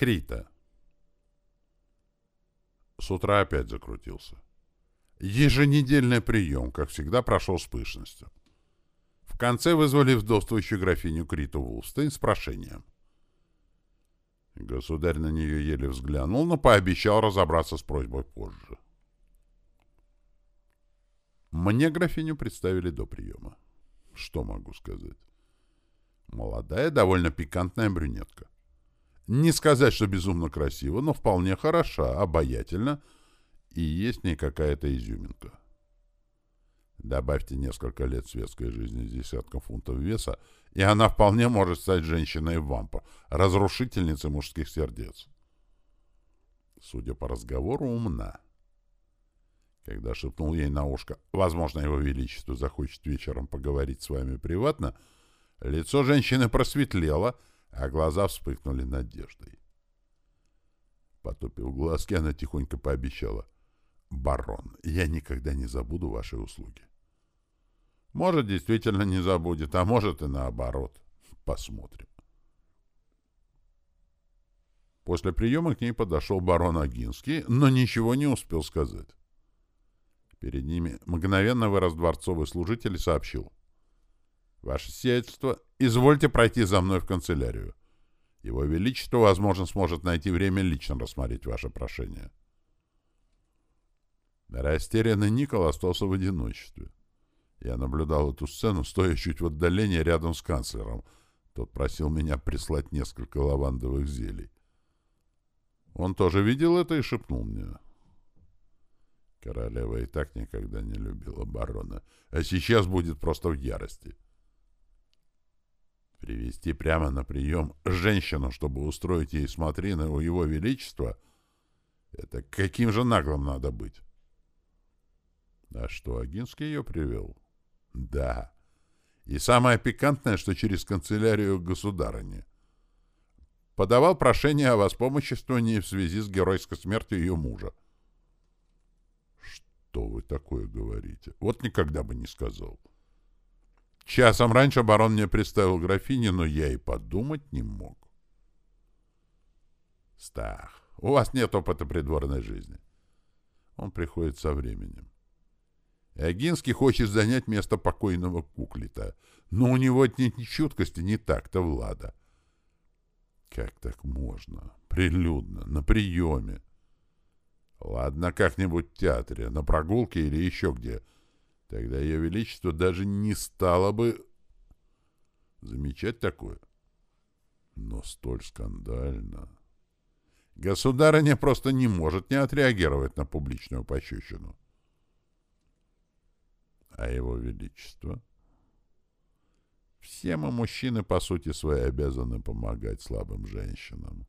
Крита. С утра опять закрутился. Еженедельный прием, как всегда, прошел с пышностью. В конце вызвали вдовствующую графиню Криту Вулстейн с прошением. Государь на нее еле взглянул, но пообещал разобраться с просьбой позже. Мне графиню представили до приема. Что могу сказать? Молодая, довольно пикантная брюнетка. Не сказать, что безумно красиво, но вполне хороша, обаятельна, и есть в ней какая-то изюминка. Добавьте несколько лет светской жизни с десятком фунтов веса, и она вполне может стать женщиной-вампа, разрушительницей мужских сердец. Судя по разговору, умна. Когда шепнул ей на ушко, возможно, его величество захочет вечером поговорить с вами приватно, лицо женщины просветлело, а глаза вспыхнули надеждой. Потупив глазки, она тихонько пообещала. «Барон, я никогда не забуду ваши услуги». Может, действительно не забудет, а может и наоборот. Посмотрим. После приема к ней подошел барон Агинский, но ничего не успел сказать. Перед ними мгновенно вырос дворцовый служитель и сообщил. «Ваше сиятельство, извольте пройти за мной в канцелярию. Его Величество, возможно, сможет найти время лично рассмотреть ваше прошение». Растерянный Никол остался в одиночестве. Я наблюдал эту сцену, стоя чуть в отдалении рядом с канцлером. Тот просил меня прислать несколько лавандовых зелий. Он тоже видел это и шепнул мне. Королева и так никогда не любила барона, а сейчас будет просто в ярости. Привести прямо на прием женщину, чтобы устроить ей смотрины у его величества, это каким же наглым надо быть? А что, Агинский ее привел? Да. И самое пикантное, что через канцелярию государыни. Подавал прошение о воспомоществовании в связи с геройской смертью ее мужа. Что вы такое говорите? Вот никогда бы не сказал. Часом раньше барон мне представил графине, но я и подумать не мог. Стах, у вас нет опыта придворной жизни. Он приходит со временем. Агинский хочет занять место покойного куклита, но у него нет ни чуткости, ни так-то Влада. Как так можно? Прилюдно, на приеме. Ладно, как-нибудь в театре, на прогулке или еще где. Тогда ее величество даже не стало бы замечать такое. Но столь скандально. Государыня просто не может не отреагировать на публичную пощечину а его величество. Все мы, мужчины, по сути своей, обязаны помогать слабым женщинам.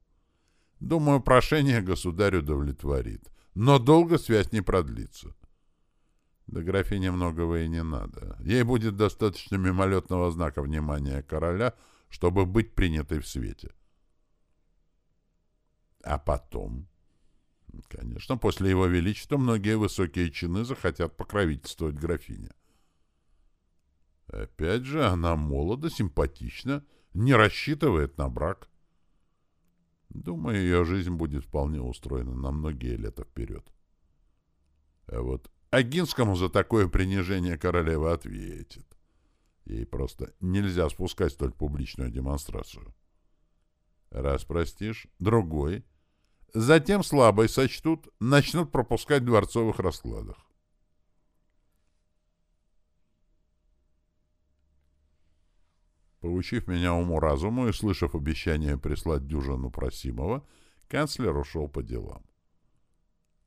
Думаю, прошение государю удовлетворит, но долго связь не продлится. Да графине многого и не надо. Ей будет достаточно мимолетного знака внимания короля, чтобы быть принятой в свете. А потом... Конечно, после его величества многие высокие чины захотят покровительствовать графине. Опять же, она молода, симпатична, не рассчитывает на брак. Думаю, ее жизнь будет вполне устроена на многие лета вперед. А вот Агинскому за такое принижение королева ответит. Ей просто нельзя спускать столь публичную демонстрацию. Раз простишь, другой. Затем слабой сочтут, начнут пропускать в дворцовых раскладах. Поучив меня уму-разуму и слышав обещание прислать дюжину просимого, канцлер ушел по делам.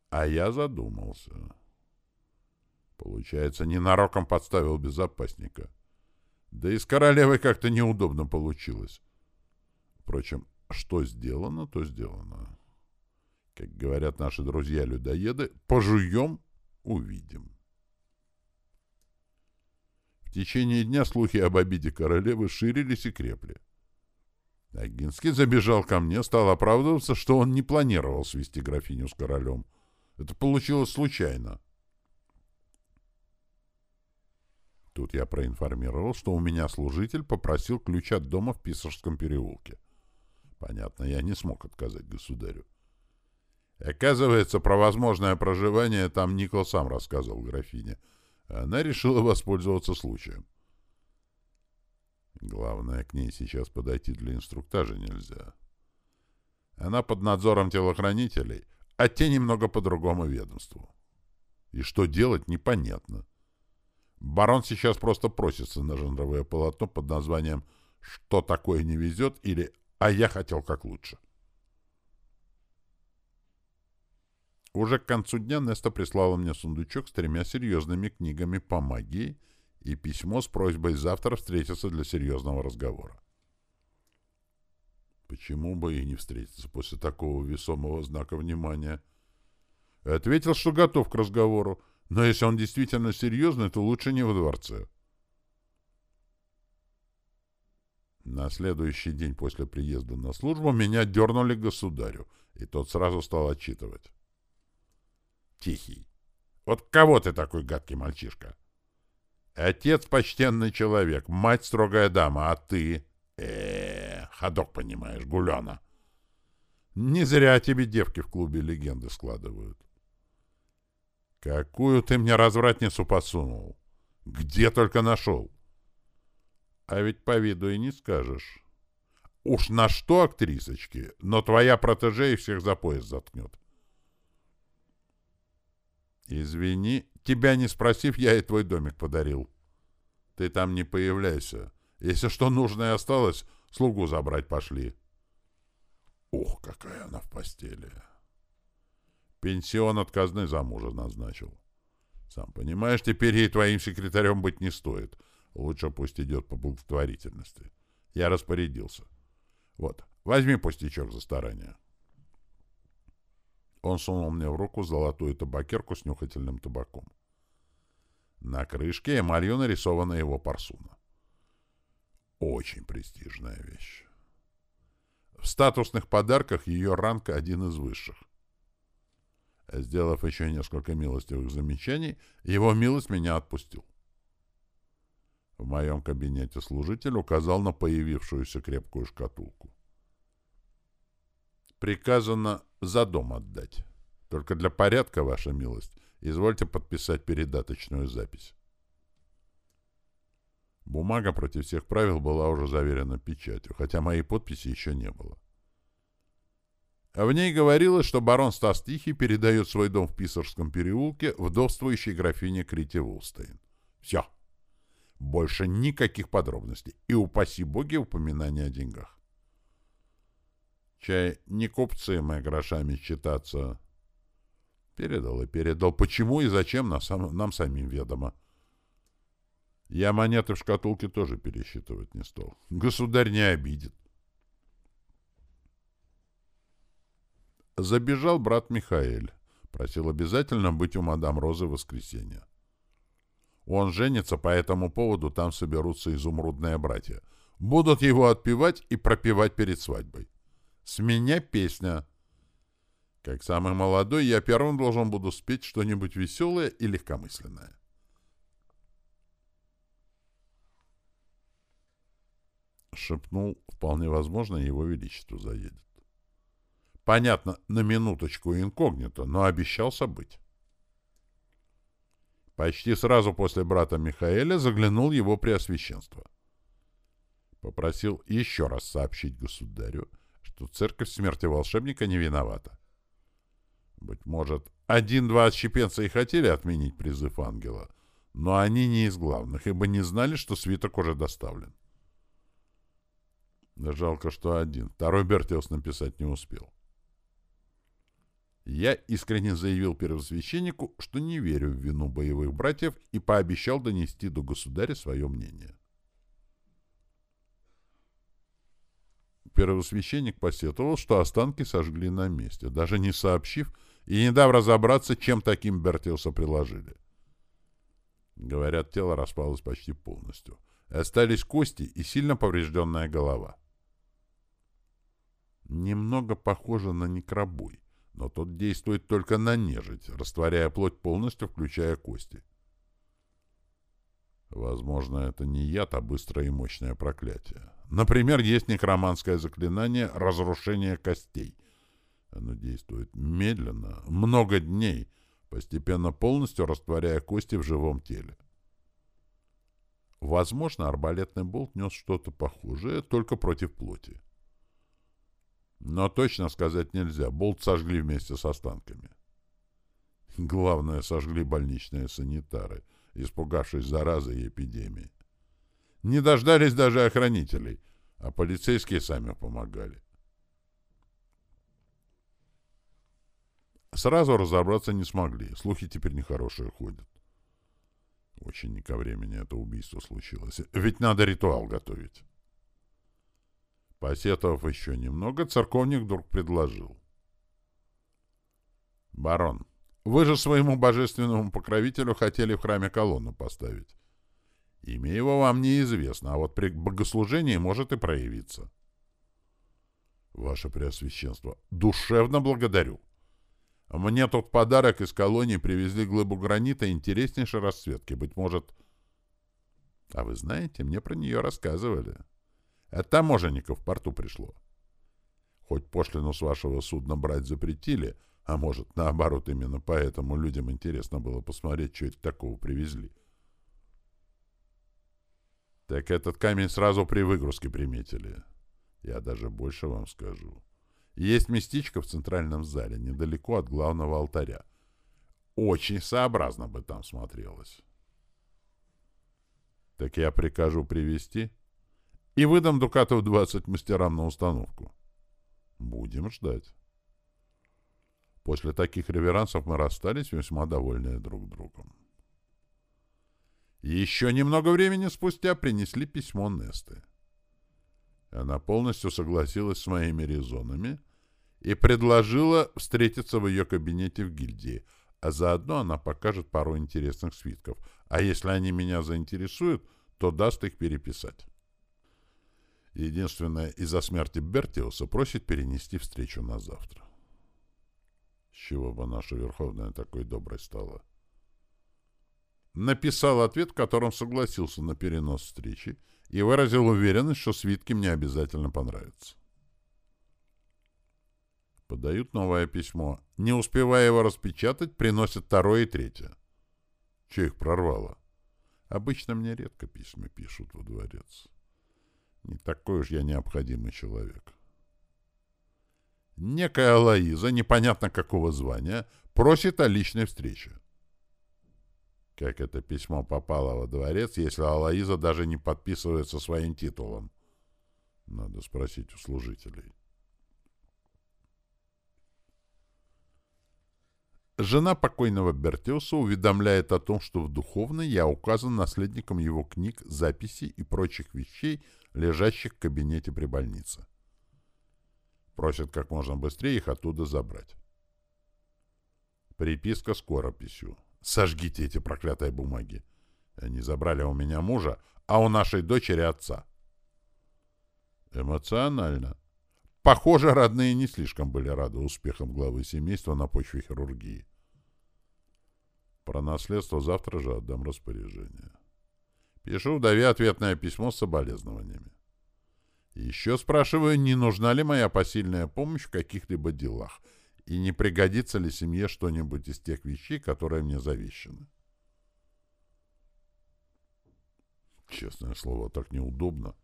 А я задумался. Получается, ненароком подставил безопасника. Да и с королевой как-то неудобно получилось. Впрочем, что сделано, то сделано. Как говорят наши друзья-людоеды, пожуем — увидим течение дня слухи об обиде королевы ширились и крепли. Агинский забежал ко мне, стал оправдываться, что он не планировал свести графиню с королем. Это получилось случайно. Тут я проинформировал, что у меня служитель попросил ключ от дома в Писарском переулке. Понятно, я не смог отказать государю. Оказывается, про возможное проживание там Никол сам рассказывал графине. Она решила воспользоваться случаем. Главное, к ней сейчас подойти для инструктажа нельзя. Она под надзором телохранителей, а те немного по другому ведомству. И что делать, непонятно. Барон сейчас просто просится на жанровое полотно под названием «Что такое не везет» или «А я хотел как лучше». Уже к концу дня Неста прислала мне сундучок с тремя серьезными книгами по магии и письмо с просьбой завтра встретиться для серьезного разговора. Почему бы и не встретиться после такого весомого знака внимания? Ответил, что готов к разговору, но если он действительно серьезный, то лучше не во дворце. На следующий день после приезда на службу меня дернули к государю, и тот сразу стал отчитывать. «Тихий, вот кого ты такой гадкий мальчишка?» «Отец почтенный человек, мать строгая дама, а ты...» э, ходок понимаешь, гулена. Не зря тебе девки в клубе легенды складывают. Какую ты мне развратницу подсунул? Где только нашел? А ведь по виду и не скажешь. Уж на что, актрисочки, но твоя протеже и всех за пояс заткнет. Извини, тебя не спросив, я и твой домик подарил. Ты там не появляйся. Если что нужное осталось, слугу забрать пошли. Ух, какая она в постели. Пенсион от казны за мужа назначил. Сам понимаешь, теперь ей твоим секретарем быть не стоит. Лучше пусть идет по благотворительности. Я распорядился. Вот, возьми пустячок за старание. Он сунул мне в руку золотую табакерку с нюхательным табаком. На крышке эмалью нарисована его парсуна. Очень престижная вещь. В статусных подарках ее ранг один из высших. Сделав еще несколько милостивых замечаний, его милость меня отпустил. В моем кабинете служитель указал на появившуюся крепкую шкатулку. Приказано за дом отдать. Только для порядка, ваша милость, извольте подписать передаточную запись. Бумага против всех правил была уже заверена печатью, хотя моей подписи еще не было. В ней говорилось, что барон Стас Тихий передает свой дом в Писарском переулке вдовствующей графине Крите Вулстейн. Все. Больше никаких подробностей. И упаси боги упоминания о деньгах. Чай не купцы мы грошами считаться. Передал и передал. Почему и зачем нам, нам самим ведомо. Я монеты в шкатулке тоже пересчитывать не стал. Государь не обидит. Забежал брат Михаэль. Просил обязательно быть у мадам Розы в воскресенье. Он женится, по этому поводу там соберутся изумрудные братья. Будут его отпевать и пропевать перед свадьбой. С меня песня. Как самый молодой, я первым должен буду спеть что-нибудь веселое и легкомысленное. Шепнул, вполне возможно, его величество заедет. Понятно, на минуточку инкогнито, но обещался быть. Почти сразу после брата Михаэля заглянул его преосвященство. Попросил еще раз сообщить государю, что церковь смерти волшебника не виновата. Быть может, один-два отщепенца и хотели отменить призыв ангела, но они не из главных, ибо не знали, что свиток уже доставлен. Жалко, что один. Второй Бертиус написать не успел. Я искренне заявил первосвященнику, что не верю в вину боевых братьев и пообещал донести до государя свое мнение. Первосвященник посетовал, что останки сожгли на месте, даже не сообщив и не дав разобраться, чем таким Бертиуса приложили. Говорят, тело распалось почти полностью. Остались кости и сильно поврежденная голова. Немного похоже на некробой но тот действует только на нежить, растворяя плоть полностью, включая кости. Возможно, это не яд, а быстрое и мощное проклятие. Например, есть некроманское заклинание «Разрушение костей». Оно действует медленно, много дней, постепенно полностью растворяя кости в живом теле. Возможно, арбалетный болт нес что-то похожее, только против плоти. Но точно сказать нельзя, болт сожгли вместе с останками. Главное, сожгли больничные санитары, испугавшись заразы и эпидемии. Не дождались даже охранителей, а полицейские сами помогали. Сразу разобраться не смогли, слухи теперь нехорошие ходят. Очень не ко времени это убийство случилось, ведь надо ритуал готовить. Посетовав еще немного, церковник вдруг предложил. «Барон, вы же своему божественному покровителю хотели в храме колонну поставить. Имя его вам неизвестно, а вот при богослужении может и проявиться. Ваше Преосвященство, душевно благодарю. Мне тут подарок из колонии привезли глыбу гранита интереснейшей расцветки. Быть может... А вы знаете, мне про нее рассказывали. От таможенников в порту пришло. Хоть пошлину с вашего судна брать запретили, а может, наоборот, именно поэтому людям интересно было посмотреть, что это такого привезли. — так этот камень сразу при выгрузке приметили. Я даже больше вам скажу. Есть местечко в центральном зале, недалеко от главного алтаря. Очень сообразно бы там смотрелось. Так я прикажу привести и выдам дукатов 20 мастерам на установку. Будем ждать. После таких реверансов мы расстались весьма довольные друг другом. Еще немного времени спустя принесли письмо Несты. Она полностью согласилась с моими резонами и предложила встретиться в ее кабинете в гильдии, а заодно она покажет пару интересных свитков, а если они меня заинтересуют, то даст их переписать. Единственное, из-за смерти Бертиуса просит перенести встречу на завтра. С чего бы наша Верховная такой доброй стала? — Написал ответ, в котором согласился на перенос встречи и выразил уверенность, что свитки мне обязательно понравятся. Подают новое письмо. Не успевая его распечатать, приносят второе и третье. Че их прорвало? Обычно мне редко письма пишут во дворец. Не такой уж я необходимый человек. Некая Лоиза, непонятно какого звания, просит о личной встрече. Как это письмо попало во дворец, если Алаиза даже не подписывается своим титулом? Надо спросить у служителей. Жена покойного Бертиуса уведомляет о том, что в духовной я указан наследником его книг, записей и прочих вещей, лежащих в кабинете при больнице. Просит как можно быстрее их оттуда забрать. Приписка с корописью. Сожгите эти проклятые бумаги. Они забрали у меня мужа, а у нашей дочери отца. Эмоционально. Похоже, родные не слишком были рады успехам главы семейства на почве хирургии. Про наследство завтра же отдам распоряжение. Пишу вдове ответное письмо с соболезнованиями. Еще спрашиваю, не нужна ли моя посильная помощь в каких-либо делах — и не пригодится ли семье что-нибудь из тех вещей, которые мне завещаны. Честное слово, так неудобно.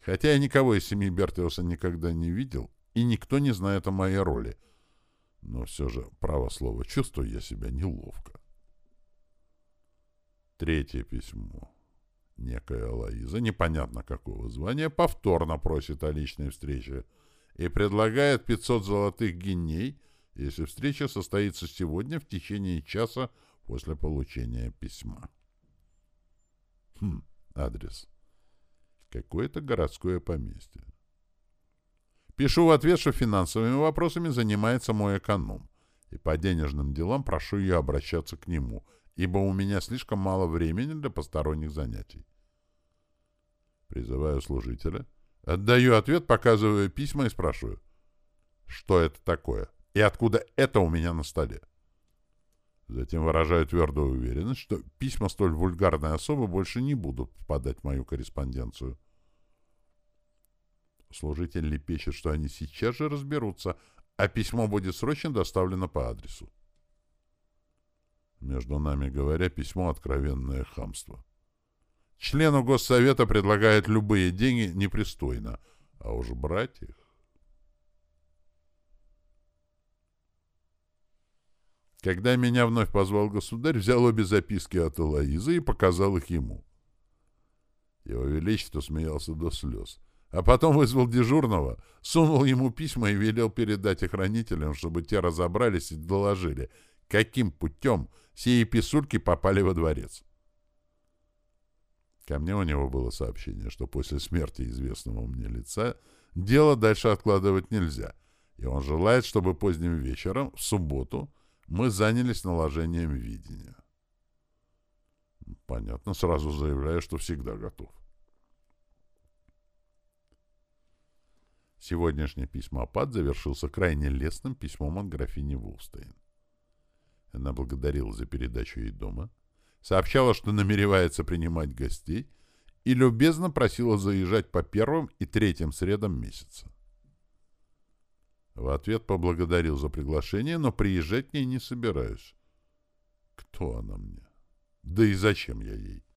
Хотя я никого из семьи Бертиуса никогда не видел, и никто не знает о моей роли. Но все же, право слово, чувствую я себя неловко. Третье письмо. Некая Лоиза, непонятно какого звания, повторно просит о личной встрече и предлагает 500 золотых гиней если встреча состоится сегодня в течение часа после получения письма. Хм, адрес. Какое-то городское поместье. Пишу в ответ, что финансовыми вопросами занимается мой эконом, и по денежным делам прошу ее обращаться к нему, ибо у меня слишком мало времени для посторонних занятий. Призываю служителя, отдаю ответ, показываю письма и спрашиваю, что это такое? — и откуда это у меня на столе. Затем выражаю твердую уверенность, что письма столь вульгарной особы больше не будут попадать в мою корреспонденцию. Служитель лепечет, что они сейчас же разберутся, а письмо будет срочно доставлено по адресу. Между нами говоря, письмо — откровенное хамство. Члену Госсовета предлагают любые деньги непристойно, а уж брать их... Когда меня вновь позвал государь, взял обе записки от Элоизы и показал их ему. Его Величество смеялся до слез. А потом вызвал дежурного, сунул ему письма и велел передать охранителям, чтобы те разобрались и доложили, каким путем сии писульки попали во дворец. Ко мне у него было сообщение, что после смерти известного мне лица дело дальше откладывать нельзя, и он желает, чтобы поздним вечером, в субботу, мы занялись наложением видения. Понятно, сразу заявляю, что всегда готов. Сегодняшний письмопад завершился крайне лестным письмом от графини Вулстейн. Она благодарила за передачу ей дома, сообщала, что намеревается принимать гостей и любезно просила заезжать по первым и третьим средам месяца. В ответ поблагодарил за приглашение, но приезжать к ней не собираюсь. Кто она мне? Да и зачем я ей?